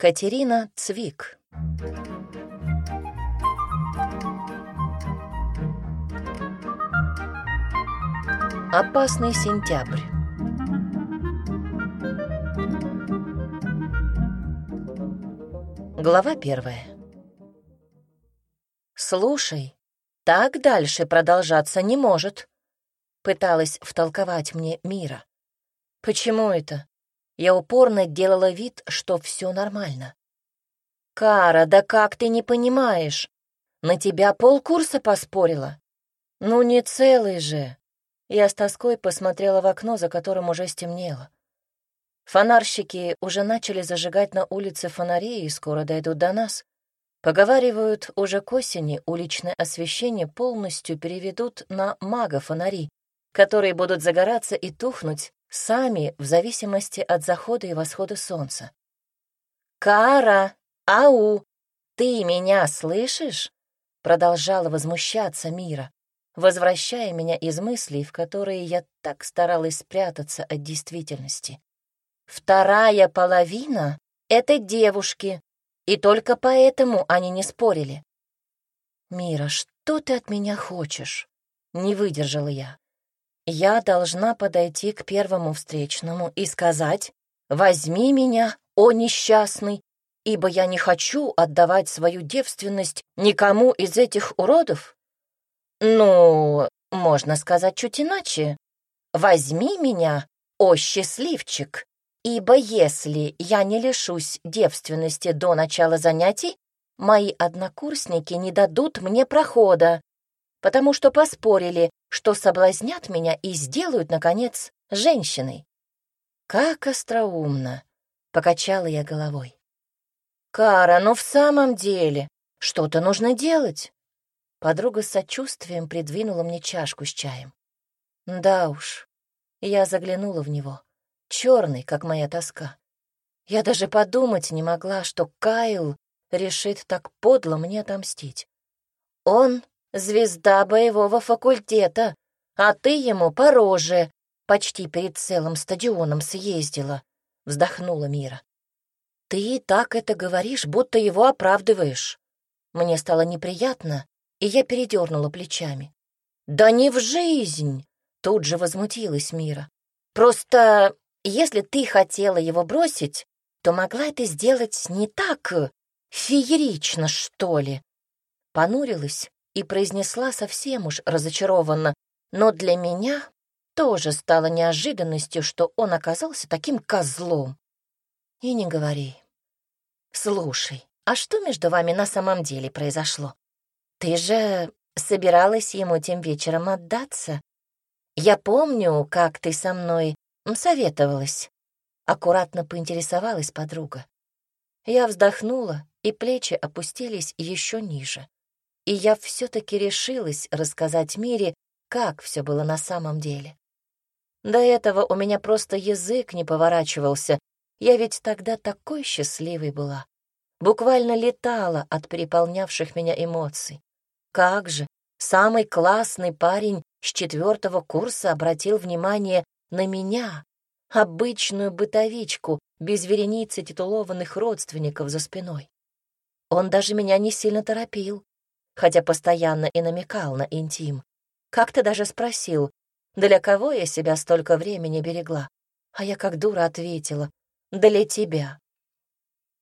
Катерина Цвик. Опасный сентябрь. Глава первая. «Слушай, так дальше продолжаться не может», — пыталась втолковать мне Мира. «Почему это?» Я упорно делала вид, что все нормально. «Кара, да как ты не понимаешь? На тебя полкурса поспорила?» «Ну, не целый же!» Я с тоской посмотрела в окно, за которым уже стемнело. Фонарщики уже начали зажигать на улице фонари и скоро дойдут до нас. Поговаривают, уже к осени уличное освещение полностью переведут на мага-фонари, которые будут загораться и тухнуть сами в зависимости от захода и восхода солнца. «Кара! Ау! Ты меня слышишь?» Продолжала возмущаться Мира, возвращая меня из мыслей, в которые я так старалась спрятаться от действительности. «Вторая половина — это девушки, и только поэтому они не спорили». «Мира, что ты от меня хочешь?» — не выдержала я. Я должна подойти к первому встречному и сказать «Возьми меня, о несчастный, ибо я не хочу отдавать свою девственность никому из этих уродов». Ну, можно сказать чуть иначе. «Возьми меня, о счастливчик, ибо если я не лишусь девственности до начала занятий, мои однокурсники не дадут мне прохода, потому что поспорили, что соблазнят меня и сделают, наконец, женщиной. Как остроумно, — покачала я головой. Кара, ну в самом деле, что-то нужно делать. Подруга с сочувствием придвинула мне чашку с чаем. Да уж, я заглянула в него, черный, как моя тоска. Я даже подумать не могла, что Кайл решит так подло мне отомстить. Он звезда боевого факультета, а ты ему по роже, почти перед целым стадионом съездила», — вздохнула Мира. «Ты так это говоришь, будто его оправдываешь». Мне стало неприятно, и я передернула плечами. «Да не в жизнь!» — тут же возмутилась Мира. «Просто если ты хотела его бросить, то могла это сделать не так феерично, что ли?» Понурилась и произнесла совсем уж разочарованно, но для меня тоже стало неожиданностью, что он оказался таким козлом. И не говори. Слушай, а что между вами на самом деле произошло? Ты же собиралась ему тем вечером отдаться? Я помню, как ты со мной советовалась. Аккуратно поинтересовалась подруга. Я вздохнула, и плечи опустились еще ниже и я все-таки решилась рассказать Мире, как все было на самом деле. До этого у меня просто язык не поворачивался, я ведь тогда такой счастливой была. Буквально летала от переполнявших меня эмоций. Как же, самый классный парень с четвертого курса обратил внимание на меня, обычную бытовичку, без вереницы титулованных родственников за спиной. Он даже меня не сильно торопил, хотя постоянно и намекал на интим. Как-то даже спросил, для кого я себя столько времени берегла. А я как дура ответила, для тебя.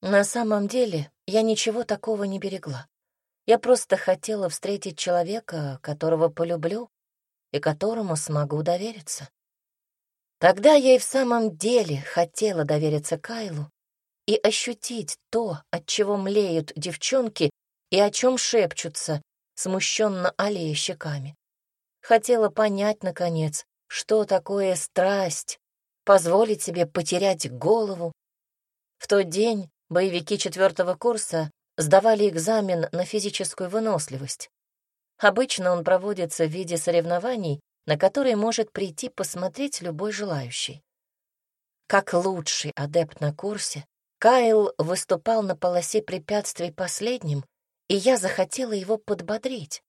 На самом деле я ничего такого не берегла. Я просто хотела встретить человека, которого полюблю и которому смогу довериться. Тогда я и в самом деле хотела довериться Кайлу и ощутить то, от чего млеют девчонки и о чем шепчутся, смущенно аллея щеками. Хотела понять, наконец, что такое страсть, позволить себе потерять голову. В тот день боевики четвертого курса сдавали экзамен на физическую выносливость. Обычно он проводится в виде соревнований, на которые может прийти посмотреть любой желающий. Как лучший адепт на курсе, Кайл выступал на полосе препятствий последним и я захотела его подбодрить.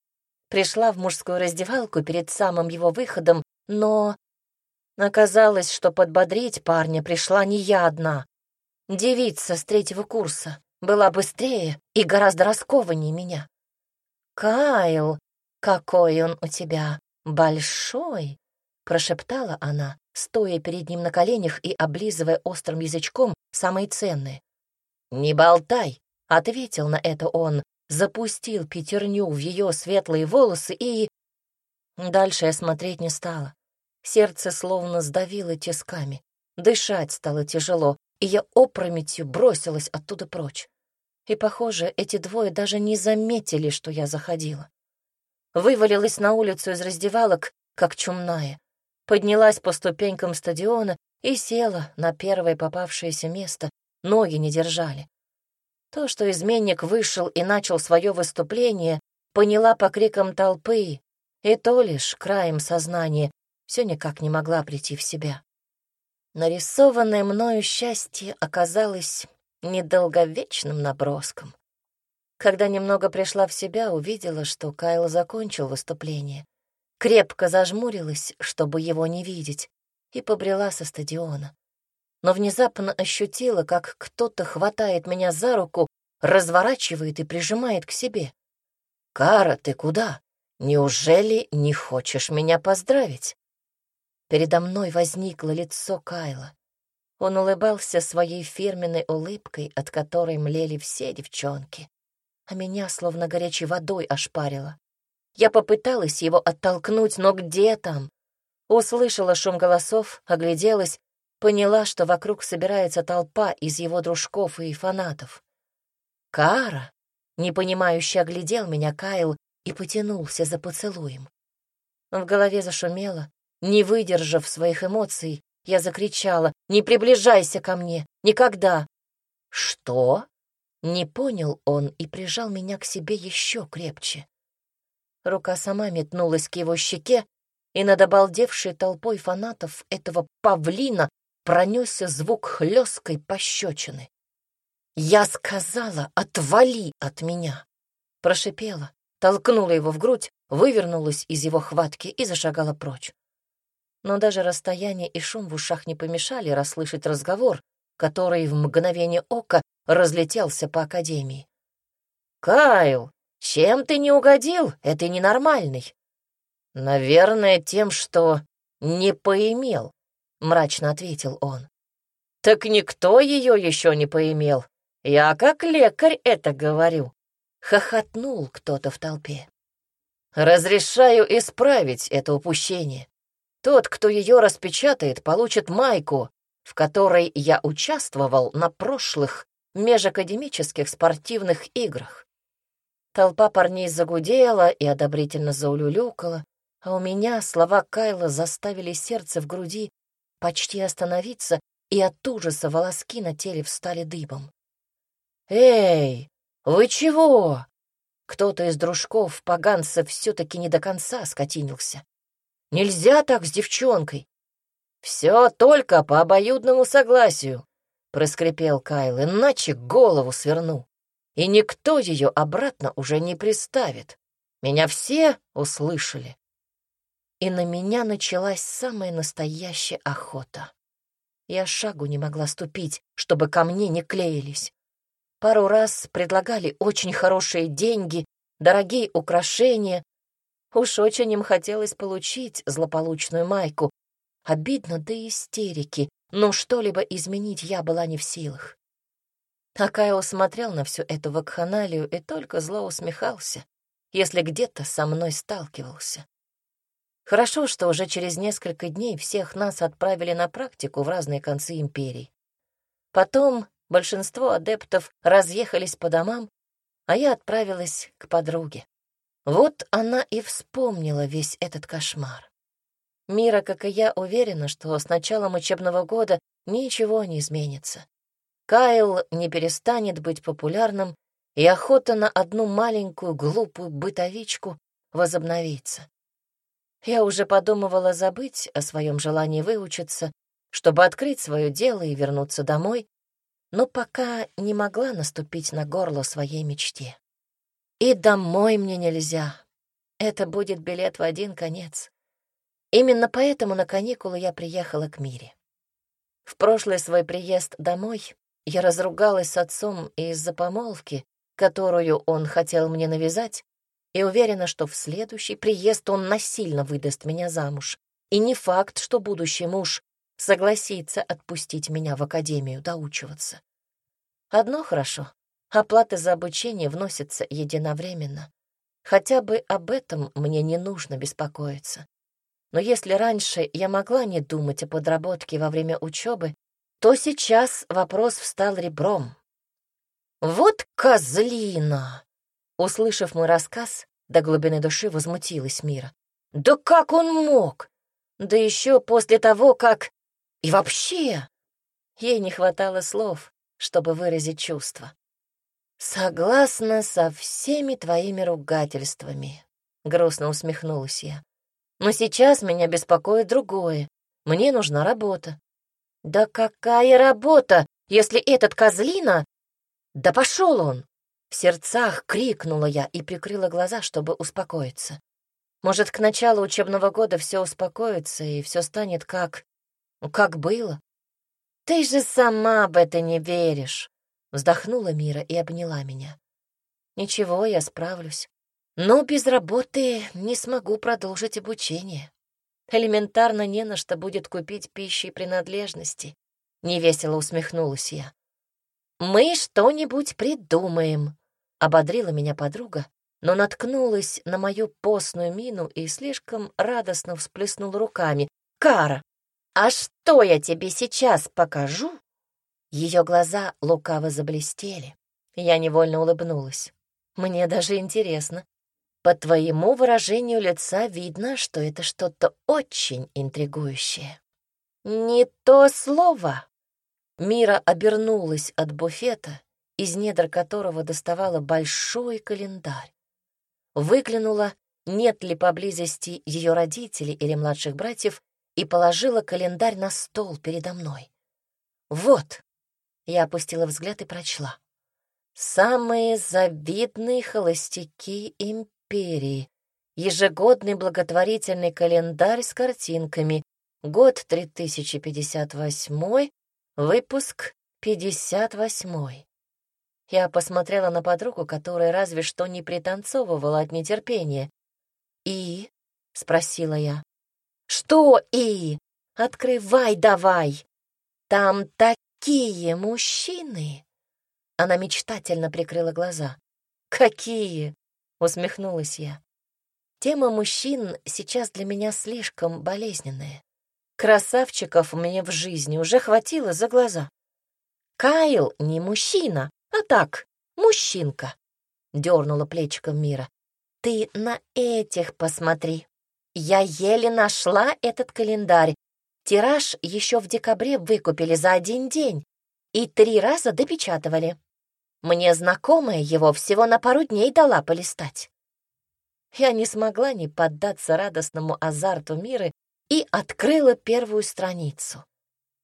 Пришла в мужскую раздевалку перед самым его выходом, но... Оказалось, что подбодрить парня пришла не я одна. девица с третьего курса, была быстрее и гораздо раскованнее меня. «Кайл, какой он у тебя большой!» — прошептала она, стоя перед ним на коленях и облизывая острым язычком самые ценные. «Не болтай!» — ответил на это он, запустил пятерню в ее светлые волосы и... Дальше я смотреть не стала. Сердце словно сдавило тисками. Дышать стало тяжело, и я опрометью бросилась оттуда прочь. И, похоже, эти двое даже не заметили, что я заходила. Вывалилась на улицу из раздевалок, как чумная, поднялась по ступенькам стадиона и села на первое попавшееся место, ноги не держали. То, что изменник вышел и начал свое выступление, поняла по крикам толпы, и то лишь краем сознания все никак не могла прийти в себя. Нарисованное мною счастье оказалось недолговечным наброском. Когда немного пришла в себя, увидела, что Кайл закончил выступление. Крепко зажмурилась, чтобы его не видеть, и побрела со стадиона. Но внезапно ощутила, как кто-то хватает меня за руку, разворачивает и прижимает к себе. «Кара, ты куда? Неужели не хочешь меня поздравить?» Передо мной возникло лицо Кайла. Он улыбался своей фирменной улыбкой, от которой млели все девчонки. А меня словно горячей водой ошпарило. Я попыталась его оттолкнуть, но где там? Услышала шум голосов, огляделась, поняла, что вокруг собирается толпа из его дружков и фанатов. «Кара!» — непонимающе оглядел меня Кайл и потянулся за поцелуем. В голове зашумело, не выдержав своих эмоций, я закричала «Не приближайся ко мне! Никогда!» «Что?» Не понял он и прижал меня к себе еще крепче. Рука сама метнулась к его щеке, и над обалдевшей толпой фанатов этого павлина пронесся звук хлесткой пощечины. «Я сказала, отвали от меня!» Прошипела, толкнула его в грудь, вывернулась из его хватки и зашагала прочь но даже расстояние и шум в ушах не помешали расслышать разговор, который в мгновение ока разлетелся по академии. «Кайл, чем ты не угодил? Это ненормальный». «Наверное, тем, что не поимел», — мрачно ответил он. «Так никто ее еще не поимел. Я как лекарь это говорю», — хохотнул кто-то в толпе. «Разрешаю исправить это упущение. Тот, кто ее распечатает, получит майку, в которой я участвовал на прошлых межакадемических спортивных играх. Толпа парней загудела и одобрительно заулюлюкала, а у меня слова Кайла заставили сердце в груди почти остановиться, и от ужаса волоски на теле встали дыбом. «Эй, вы чего?» Кто-то из дружков поганцев все-таки не до конца скотинился. Нельзя так с девчонкой. Все только по обоюдному согласию, проскрипел Кайл, иначе голову сверну. И никто ее обратно уже не приставит. Меня все услышали. И на меня началась самая настоящая охота. Я шагу не могла ступить, чтобы ко мне не клеились. Пару раз предлагали очень хорошие деньги, дорогие украшения, Уж очень им хотелось получить злополучную майку. Обидно до истерики, но что-либо изменить я была не в силах. А Кайл смотрел на всю эту вакханалию и только зло усмехался, если где-то со мной сталкивался. Хорошо, что уже через несколько дней всех нас отправили на практику в разные концы империи. Потом большинство адептов разъехались по домам, а я отправилась к подруге. Вот она и вспомнила весь этот кошмар. Мира, как и я, уверена, что с началом учебного года ничего не изменится. Кайл не перестанет быть популярным, и охота на одну маленькую глупую бытовичку возобновится. Я уже подумывала забыть о своем желании выучиться, чтобы открыть свое дело и вернуться домой, но пока не могла наступить на горло своей мечте. И домой мне нельзя. Это будет билет в один конец. Именно поэтому на каникулы я приехала к Мире. В прошлый свой приезд домой Я разругалась с отцом из-за помолвки, которую он хотел мне навязать, и уверена, что в следующий приезд он насильно выдаст меня замуж. И не факт, что будущий муж согласится отпустить меня в академию доучиваться. Одно хорошо — оплаты за обучение вносятся единовременно. Хотя бы об этом мне не нужно беспокоиться. Но если раньше я могла не думать о подработке во время учебы, то сейчас вопрос встал ребром. «Вот козлина!» Услышав мой рассказ, до глубины души возмутилась Мира. «Да как он мог? Да еще после того, как... И вообще...» Ей не хватало слов, чтобы выразить чувства. «Согласна со всеми твоими ругательствами», — грустно усмехнулась я. «Но сейчас меня беспокоит другое. Мне нужна работа». «Да какая работа, если этот козлина...» «Да пошел он!» В сердцах крикнула я и прикрыла глаза, чтобы успокоиться. Может, к началу учебного года все успокоится и все станет как... Ну, как было? Ты же сама в это не веришь. Вздохнула Мира и обняла меня. Ничего, я справлюсь. Но без работы не смогу продолжить обучение. Элементарно не на что будет купить пищи и принадлежности. Невесело усмехнулась я. Мы что-нибудь придумаем, Ободрила меня подруга, но наткнулась на мою постную мину и слишком радостно всплеснула руками. «Кара, а что я тебе сейчас покажу?» Ее глаза лукаво заблестели. Я невольно улыбнулась. «Мне даже интересно. По твоему выражению лица видно, что это что-то очень интригующее». «Не то слово!» Мира обернулась от буфета из недр которого доставала большой календарь. Выглянула, нет ли поблизости ее родителей или младших братьев, и положила календарь на стол передо мной. «Вот!» — я опустила взгляд и прочла. «Самые завидные холостяки империи. Ежегодный благотворительный календарь с картинками. Год 3058, выпуск 58. Я посмотрела на подругу, которая разве что не пританцовывала от нетерпения. «И?» — спросила я. «Что «и»? Открывай давай! Там такие мужчины!» Она мечтательно прикрыла глаза. «Какие?» — усмехнулась я. Тема мужчин сейчас для меня слишком болезненная. Красавчиков мне в жизни уже хватило за глаза. Кайл не мужчина, а так, мужчинка, — дернула плечиком Мира. Ты на этих посмотри. Я еле нашла этот календарь. Тираж еще в декабре выкупили за один день и три раза допечатывали. Мне знакомая его всего на пару дней дала полистать. Я не смогла не поддаться радостному азарту мира и открыла первую страницу.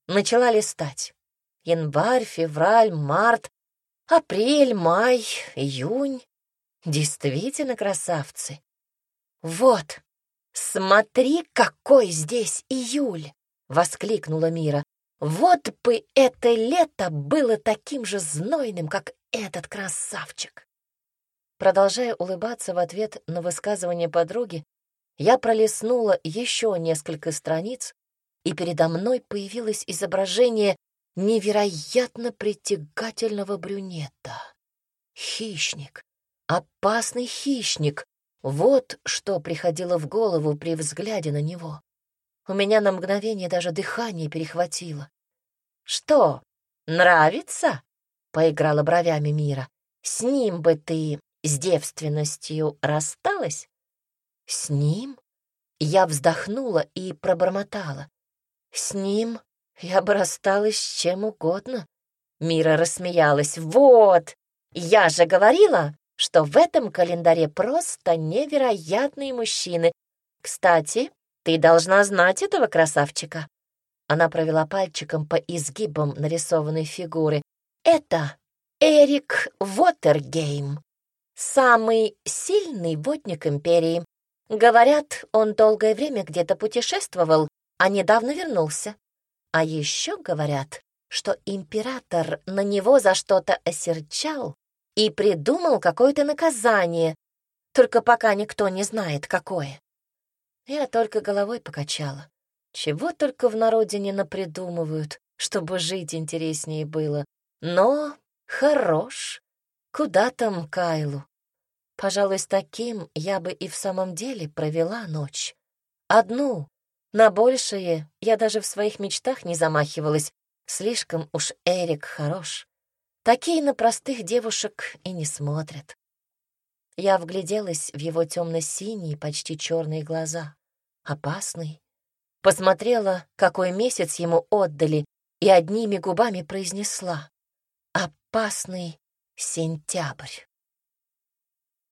Начала листать. Январь, февраль, март, Апрель, май, июнь. Действительно красавцы. Вот, смотри, какой здесь июль! Воскликнула Мира. Вот бы это лето было таким же знойным, как этот красавчик. Продолжая улыбаться в ответ на высказывание подруги, я пролистнула еще несколько страниц, и передо мной появилось изображение невероятно притягательного брюнета. Хищник, опасный хищник. Вот что приходило в голову при взгляде на него. У меня на мгновение даже дыхание перехватило. «Что, нравится?» — поиграла бровями Мира. «С ним бы ты с девственностью рассталась?» «С ним?» Я вздохнула и пробормотала. «С ним я бы рассталась с чем угодно. Мира рассмеялась. Вот, я же говорила, что в этом календаре просто невероятные мужчины. Кстати, ты должна знать этого красавчика. Она провела пальчиком по изгибам нарисованной фигуры. Это Эрик Вотергейм, самый сильный водник империи. Говорят, он долгое время где-то путешествовал, а недавно вернулся. А еще говорят, что император на него за что-то осерчал и придумал какое-то наказание, только пока никто не знает, какое. Я только головой покачала. Чего только в народе не напридумывают, чтобы жить интереснее было. Но хорош. Куда там Кайлу? Пожалуй, с таким я бы и в самом деле провела ночь. Одну. На большее я даже в своих мечтах не замахивалась. Слишком уж Эрик хорош. Такие на простых девушек и не смотрят. Я вгляделась в его темно-синие, почти черные глаза. Опасный. Посмотрела, какой месяц ему отдали, и одними губами произнесла. Опасный сентябрь.